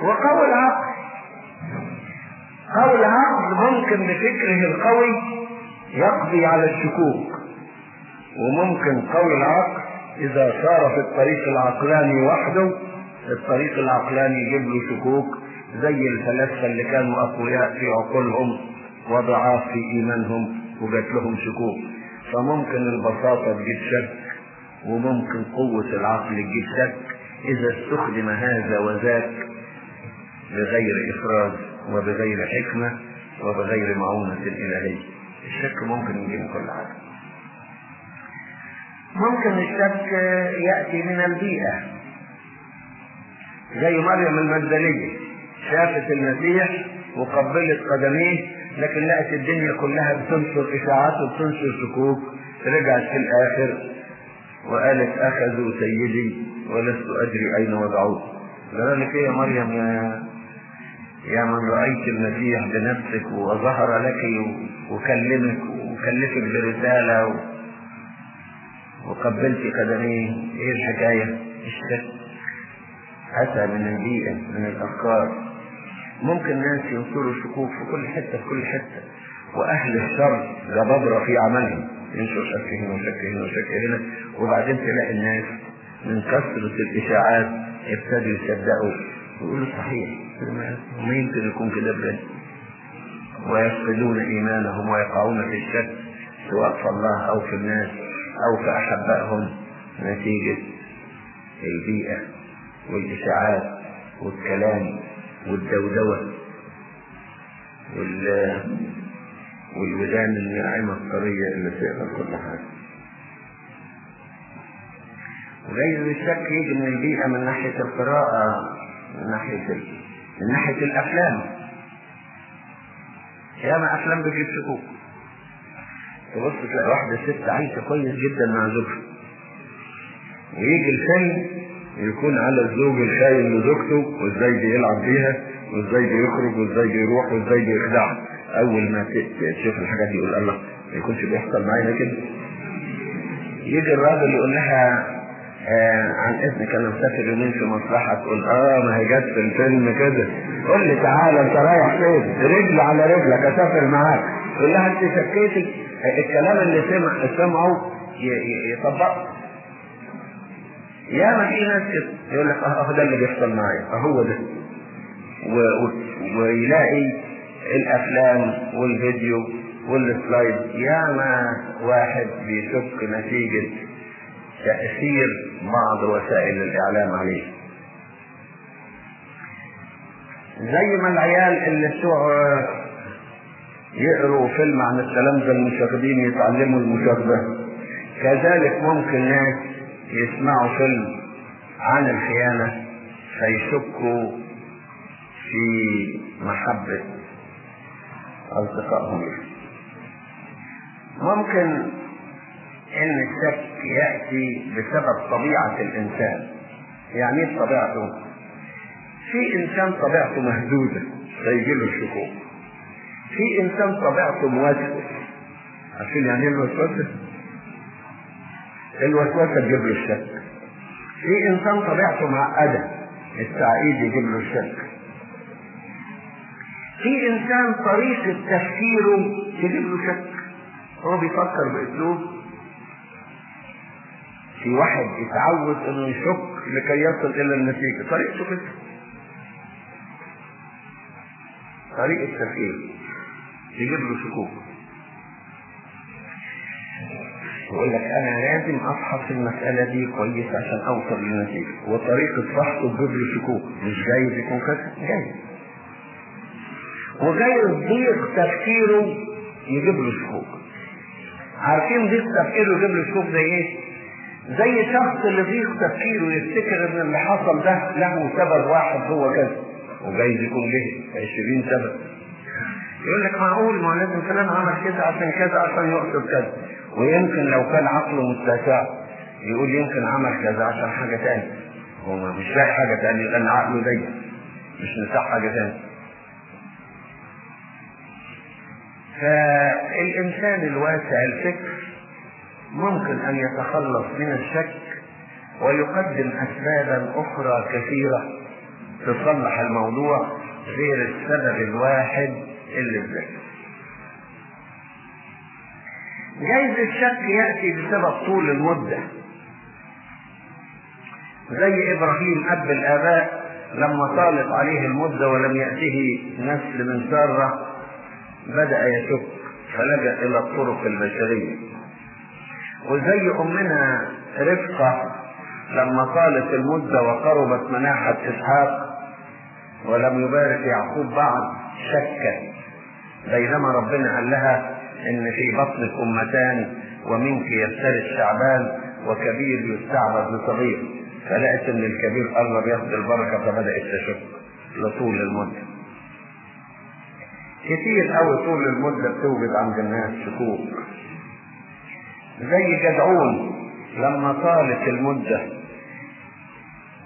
وقول عقل قول عقل ممكن بفكره القوي يقضي على الشكوك وممكن قول العقل إذا صار في الطريق العقلاني وحده الطريق العقلاني يجيب له شكوك زي الفلاسفة اللي كانوا أقوياء في عقولهم. وضعاف في إيمانهم وجات لهم شكوك فممكن البساطة تجيب شك وممكن قوة العقل تجيب شك إذا استخدم هذا وذاك بغير إفراز وبغير حكمة وبغير معونة إلهية. الشك ممكن يجيب كل حاجة ممكن الشك يأتي من البيئة. زي مريم المجدليه شافت المسيح وقبلت قدميه لكن لقت الدنيا كلها بتنشر إشاعات وبتنشر شكوك. رجعت في الآخر. وقالت اخذوا سيدي ولست أدري أين وضعوه قال إيه يا مريم؟ يا يا من رأيت المسيح بنفسك وظهر لك وكلمك وكلفك برسالة و... وقبلت قدميه إيه الحكاية؟ الشك. أتى من البيئة من الأفكار. ممكن ناس ينصروا شكوك في كل حتة في كل حتة. وأهل الشر جبابره في عملهم. ينشر شك هنا وشك هنا وشك هنا وبعدين تلاقي الناس من كثرة الإشاعات ابتدوا يصدقوا. ويقولوا صحيح. وما يمكن يكون كده بجد. ويفقدون إيمانهم ويقعون في الشك سواء في الله أو في الناس أو في احبائهم نتيجة البيئة والإشاعات والكلام. والدودوة وال والودان الناعمة الطرية اللي تقدر كل حاجة وغير الشك يجي من البيئة من ناحية القراءة من ناحية. من ناحية الأفلام. ياما أفلام بتجيب شكوك. تبص تلاقي واحدة ست عايشة كويس جدا مع زوجها. ويجي الفيلم يكون على الزوج الخاين لزوجته وازاي بيلعب بيها وازاي بيخرج وازاي بيروح وازاي بيخدعها أول ما تشوف الحاجات دي يقول الله ما يكونش بيحصل معايا كده يجي الراجل يقول لها آه عن إذنك أنا مسافر يومين في مصلحة تقول آه ما هي جت في الفيلم كده. قول لي تعالى أنت رايح فين؟ رجل على رجلك اسافر معاك. تقول لها أنت شكيتي؟ الكلام اللي سمع سمعه يطبقه. يا ما في ناس كده يقول لك آه ده اللي بيحصل معايا. أهو ده. و... و... ويلاقي الأفلام والفيديو والسلايد. يا ما واحد بيشك نتيجة تأثير بعض وسائل الإعلام عليه. زي ما العيال اللي بتوع يقروا فيلم عن التلامذة المشاغبين يتعلموا المشاغبة. كذلك ممكن ناس يسمعوا فيلم عن الخيانة فيشكوا في محبة أصدقائهم ممكن إن الشك يأتي بسبب طبيعة الإنسان يعني إيه طبيعته؟ في إنسان طبيعته مهزوزة فيجي له الشكوك في إنسان طبيعته موسوس عارفين يعني الوسوسة؟ الوسوسة تجيب له الشك. في إنسان طبيعته معقدة التعقيد يجيب له الشك. في إنسان طريقة تفكيره تجيب له شك هو بيفكر بأسلوب. في واحد يتعود إنه يشك لكي يصل إلى النتيجة. طريقته كده. طريقة تفكير تجيب له شكوك يقول لك أنا لازم أفحص المسألة دي كويس عشان أوصل للنتيجة. وطريقة فحصه له شكوك. مش جايز يكون كده جايز. وغير ضيق تفكيره يجيب له شكوك. عارفين ضيق تفكيره يجيب له شكوك زي إيه؟ زي شخص اللي ضيق تفكيره يفتكر إن اللي حصل ده له سبب واحد هو كذا. وجايز يكون له 20 سبب. يقول لك معقول؟ ما لازم فلان عمل كذا عشان كذا عشان يقصد كذا. ويمكن لو كان عقله متسع يقول يمكن عمل كذا عشان حاجة ثانية هو مش لاقي حاجة ثانية لأن عقله ضيق مش مساح حاجة ثانية فالإنسان الواسع الفكر ممكن أن يتخلص من الشك ويقدم أسبابا أخرى كثيرة تصلح الموضوع غير السبب الواحد اللي ذكر جايز الشك يأتي بسبب طول المدة. زي إبراهيم أب الآباء لما طالت عليه المدة ولم يأته نسل من سارة بدأ يشك فلجأ إلى الطرق البشرية. وزي أمنا رفقة لما طالت المدة وقربت مناحة إسحاق ولم يبارك يعقوب بعد شكت بينما ربنا قال لها إن في بطنك امتان ومنك يفترس شعبان وكبير يستعبد لصغير. فلقت ان الكبير قرب ياخد البركة فبدات تشك لطول المدة. كتير قوي طول المدة بتوجد عند الناس شكوك زي جدعون لما طالت المدة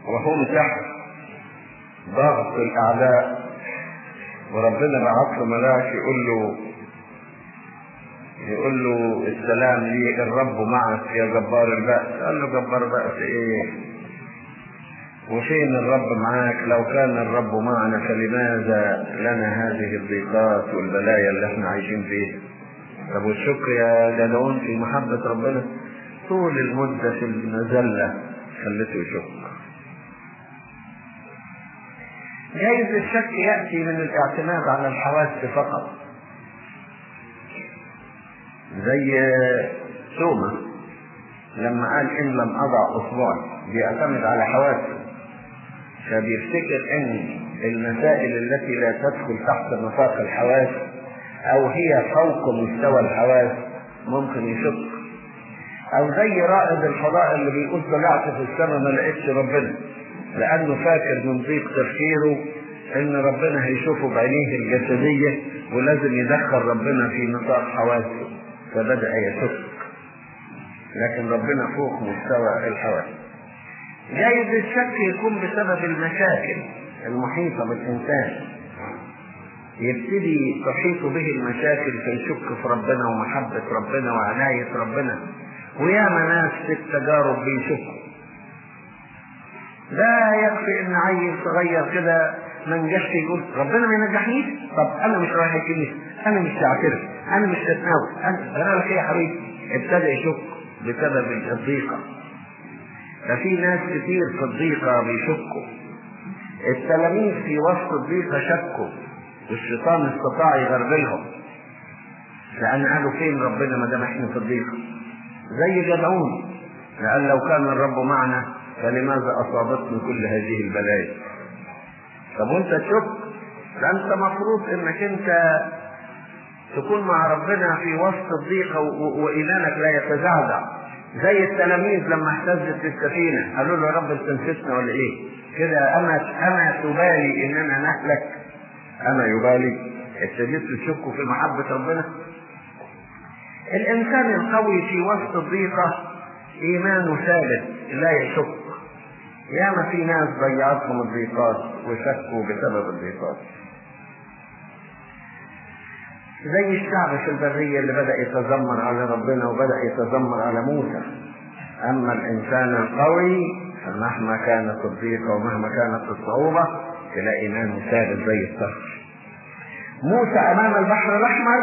وهم تحت ضغط الأعداء. وربنا بعت له ملاك يقول له يقول له السلام لي الرب معك يا جبار البأس. قال له جبار بأس إيه؟ وفين الرب معاك؟ لو كان الرب معنا فلماذا لنا هذه الضيقات والبلايا اللي إحنا عايشين فيها؟ طب والشكر يا جدعون في محبة ربنا؟ طول المدة في المذلة خلته يشك. جايز الشك يأتي من الاعتماد على الحواس فقط. زي توما لما قال إن لم أضع اصبعي بيعتمد على حواسه. فبيفتكر إن المسائل التي لا تدخل تحت نطاق الحواس أو هي فوق مستوى الحواس ممكن يشك. أو زي رائد الفضاء اللي بيقول طلعت في السماء ما لقيتش ربنا لأنه فاكر من ضيق تفكيره إن ربنا هيشوفه بعينيه الجسدية ولازم يدخل ربنا في نطاق حواسه. فبدأ يشك لكن ربنا فوق مستوى الحواس جايز الشك يكون بسبب المشاكل المحيطة بالإنسان. يبتدي تحيط به المشاكل فيشك في ربنا ومحبة ربنا وعناية ربنا. وياما ناس في التجارب بيشكوا لا يكفي إن عيل صغير كده ما نجحش يقول ربنا ما ينجحنيش؟ طب أنا مش رايح الكنيسه أنا مش هعترف. أنا مش هتناول؟ أنا لك إيه يا حبيبي ابتدى يشك بسبب الضيقه ففي ناس كتير في الضيقه بيشكوا. التلاميذ في وسط الضيقه شكوا. والشيطان استطاع يغربلهم. لأن قالوا فين ربنا ما دام إحنا في الضيقه زي جدعون. لأن لو كان الرب معنا فلماذا أصابتنا كل هذه البلايا؟ طب وأنت تشك؟ ده أنت مفروض إنك أنت تكون مع ربنا في وسط الضيقة وإيمانك لا يتزعزع زي التلاميذ لما اهتزت السفينة قالوا له يا رب نسيتنا ولا إيه؟ كده أما أما تبالي إننا نهلك. أما يبالي؟ ابتديت تشك في محبة ربنا. الإنسان القوي في وسط الضيقة إيمانه ثابت لا يشك. ياما في ناس ضيعتهم الضيقات وشكوا بسبب الضيقات. زي الشعب في البرية اللي بدأ يتذمر على ربنا وبدأ يتذمر على موسى. أما الإنسان القوي فمهما كانت الضيقة ومهما كانت الصعوبة تلاقي إيمانه ثابت زي الصخر موسى أمام البحر الأحمر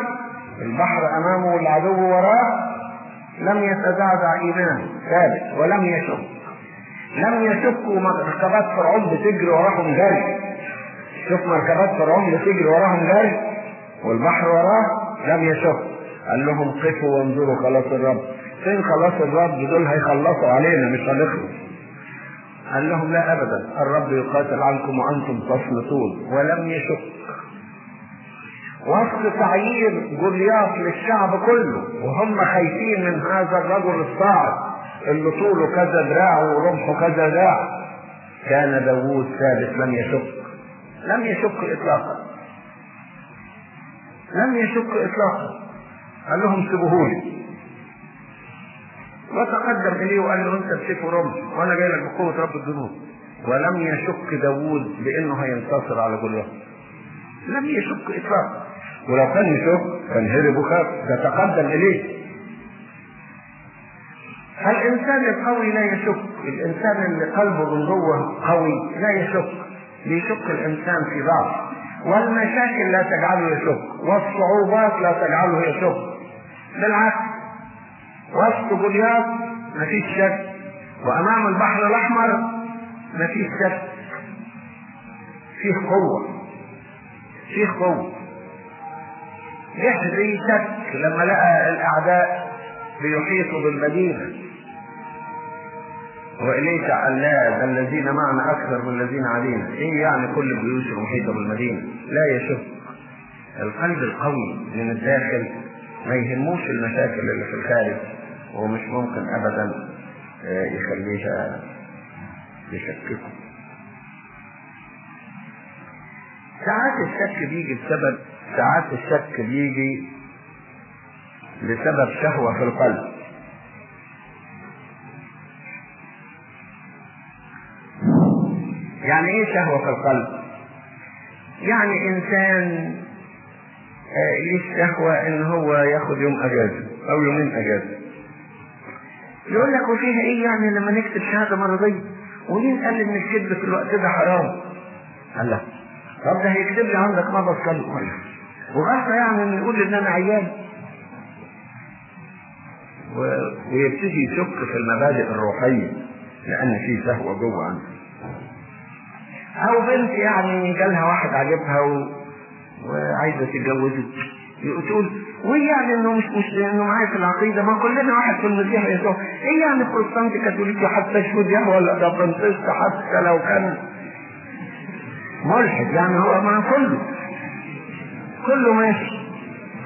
البحر أمامه والعدو وراه لم يتزعزع إيمانه ثابت ولم يشك. لم يشكوا مركبات فرعون بتجري وراهم جري. شوف مركبات فرعون بتجري وراهم جري. والبحر وراه لم يشك. قال لهم قفوا وانظروا خلاص الرب. فين خلاص الرب؟ دول هيخلصوا علينا مش هنخلص. قال لهم لا ابدا. الرب يقاتل عنكم وأنتم تصمتون ولم يشك. وسط تعيير جولياط للشعب كله وهم خايفين من هذا الرجل الصاعد اللي طوله كذا دراع ورمحه كذا دراع. كان داوود ثابت لم يشك. لم يشك اطلاقا. لم يشك اطلاقا. قال لهم سيبوهولي وتقدم إليه وقال له أنت بسيف ورمح. وأنا جاي لك بقوة رب الجنود ولم يشك داوود بأنه هينتصر على جولياط لم يشك اطلاقا. ولو كان يشك كان هرب وخاف ده تقدم إليه. فالإنسان القوي لا يشك. الإنسان اللي قلبه من جوه قوي لا يشك. بيشك الإنسان في ضعف والمشاكل لا تجعله يشك والصعوبات لا تجعله يشك. بالعكس وسط جولياط مفيش شك وأمام البحر الأحمر مفيش شك. فيه قوة فيه قوة. يحزي شك لما لقى الأعداء بيحيطوا بالمدينة. وإليك علاء الذين معنا أكثر من الذين علينا. إيه يعني كل الجيوش المحيطة بالمدينة؟ لا يشك. القلب القوي من الداخل ما يهموش المشاكل اللي في الخارج ومش ممكن أبدا يخليها يشككه. ساعات الشك بيجي بسبب ساعات الشك بيجي بسبب شهوة في القلب. يعني إيه شهوة في القلب؟ يعني إنسان ليه شهوة إن هو ياخد يوم أجازة أو يومين أجازة؟ يقول لك وفيها إيه يعني لما نكتب شهادة مرضية ومين قال ان الكذب في الوقت ده حرام؟ قال لا. طب ده هيكتب لي عندك مرض قلب وغلطة يعني إنه يقول إن أنا عيان. ويبتدي يشك في المبادئ الروحية لأن في شهوة جوه عنده. أو بنت يعني جالها واحد عجبها و... وعايزة تتجوزه. تقول وايه يعني إنه مش مش إنه معايا في العقيدة ما كلنا واحد في المسيح يسوع. إيه يعني بروتستانتي كاثوليكي حتى شهود ولا ده بنتست حتى لو كان ملحد يعني هو مع كله. كله ماشي.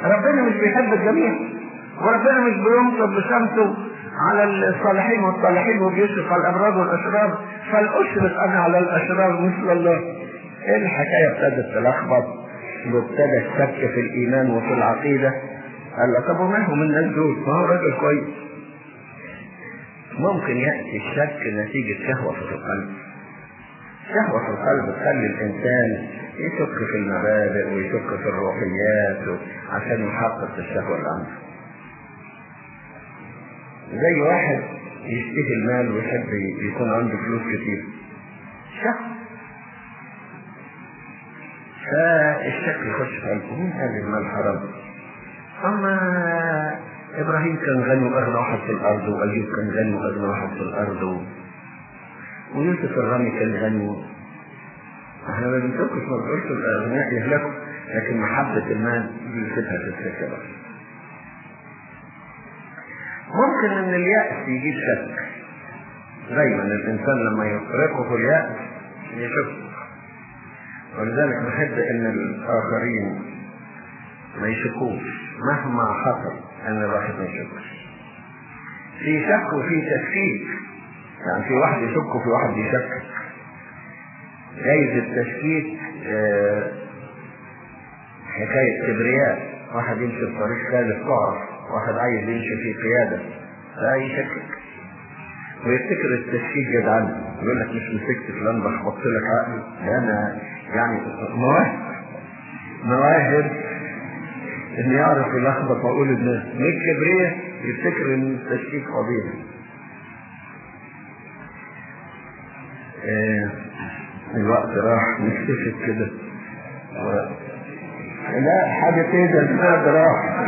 ربنا مش بيحب الجميع وربنا مش بينصب بشمسه. على الصالحين والصالحين وبيشرق على الابرار والأشرار فلاشرق أنا على الأشرار مثل الله. إيه الحكاية ابتدت تلخبط وابتدى الشك في الإيمان وفي العقيدة. قال له طب وما هم الناس دول؟ ما هو راجل كويس. ممكن يأتي الشك نتيجة شهوة في القلب. شهوة في القلب تخلي الإنسان يشك في المبادئ ويشك في الروحيات عشان يحقق الشهوة اللي عنده. زي واحد يشتهي المال ويحب يكون عنده فلوس كتير. شهوة فالشك يخش في قلبه مين قال المال حرام؟ أما إبراهيم كان غني وأغنى واحد في الأرض وأيوب كان غني وأغنى واحد في الأرض و... ويوسف الرامي كان غني. إحنا ما بنتركش ما بنقولش الأغنياء يهلكوا لكن محبة المال بيسيبها في السكة بس ممكن إن اليأس يجيب شك. دايما الإنسان لما يفرقه اليأس يشك. ولذلك بحب إن الآخرين ما يشكوش. مهما حصل إن الواحد ما يشكش. في شك وفي تشكيك. يعني في واحد يشك وفي واحد يشكك جايز التشكيك آه حكاية كبرياء. واحد يمشي في طريق ثالث تعرف واحد عايز يمشي في قيادة لا يشكك. ويفتكر التشكيك جدعان. يقول لك مش مسكت فلان بخبطت لك عقلي. ده أنا يعني مواهب. مواهب إن يعرف يلخبط عقول الناس من الكبرية يفتكر إن التشكيك فضيلة آه الوقت راح نكتشف كده و... لا حاجة كده الزاد راح.